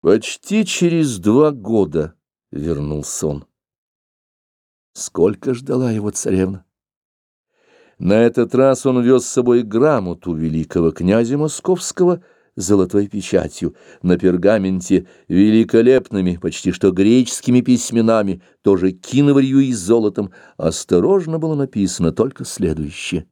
Почти через два года вернулся он. Сколько ждала его царевна? На этот раз он вез с собой грамоту великого князя московского золотой печатью, на пергаменте великолепными, почти что греческими письменами, тоже киноварью и золотом, осторожно было написано только следующее.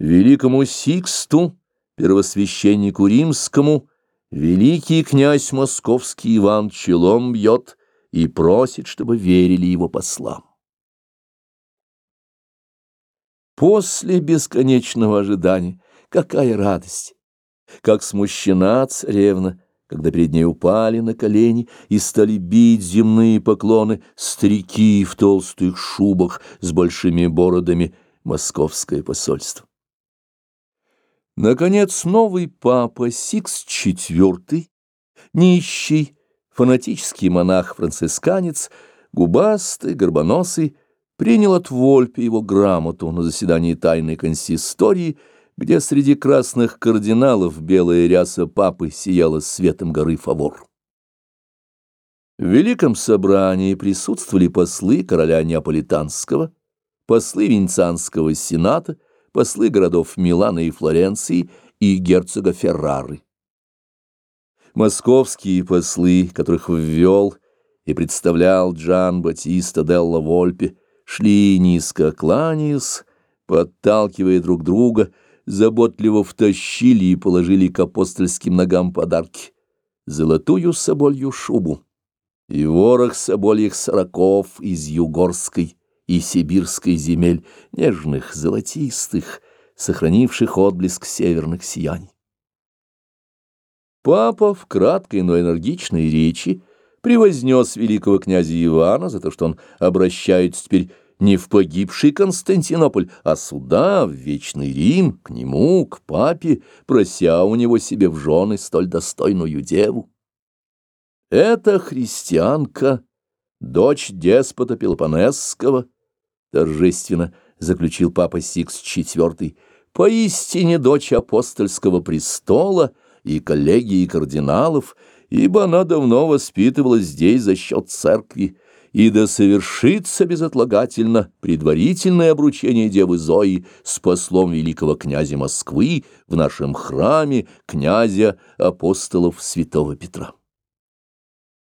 «Великому Сиксту, первосвященнику римскому, Великий князь московский Иван челом бьет и просит, чтобы верили его послам. После бесконечного ожидания какая радость! Как смущена царевна, когда перед ней упали на колени и стали бить земные поклоны старики в толстых шубах с большими бородами московское посольство. Наконец, новый папа Сикс IV, нищий, фанатический монах-францисканец, губастый, горбоносый, принял от Вольпе его грамоту на заседании тайной консистории, где среди красных кардиналов белая ряса папы сияла светом горы Фавор. В Великом собрании присутствовали послы короля Неаполитанского, послы Венецианского сената, послы городов Милана и Флоренции и герцога Феррары. Московские послы, которых ввел и представлял Джан Батиста Делла Вольпе, шли низко кланяясь, подталкивая друг друга, заботливо втащили и положили к апостольским ногам подарки — золотую соболью шубу и ворох собольих сороков из югорской и сибирской земель, нежных, золотистых, сохранивших отблеск северных сияний. Папа в краткой, но энергичной речи превознес великого князя Ивана за то, что он обращается теперь не в погибший Константинополь, а сюда, в Вечный Рим, к нему, к папе, прося у него себе в жены столь достойную деву. Это христианка, дочь деспота Пелопонесского, торжественно заключил папа Сикс IV, поистине дочь апостольского престола и коллегии кардиналов, ибо она давно воспитывалась здесь за счет церкви, и да совершится безотлагательно предварительное обручение Девы Зои с послом великого князя Москвы в нашем храме князя апостолов святого Петра.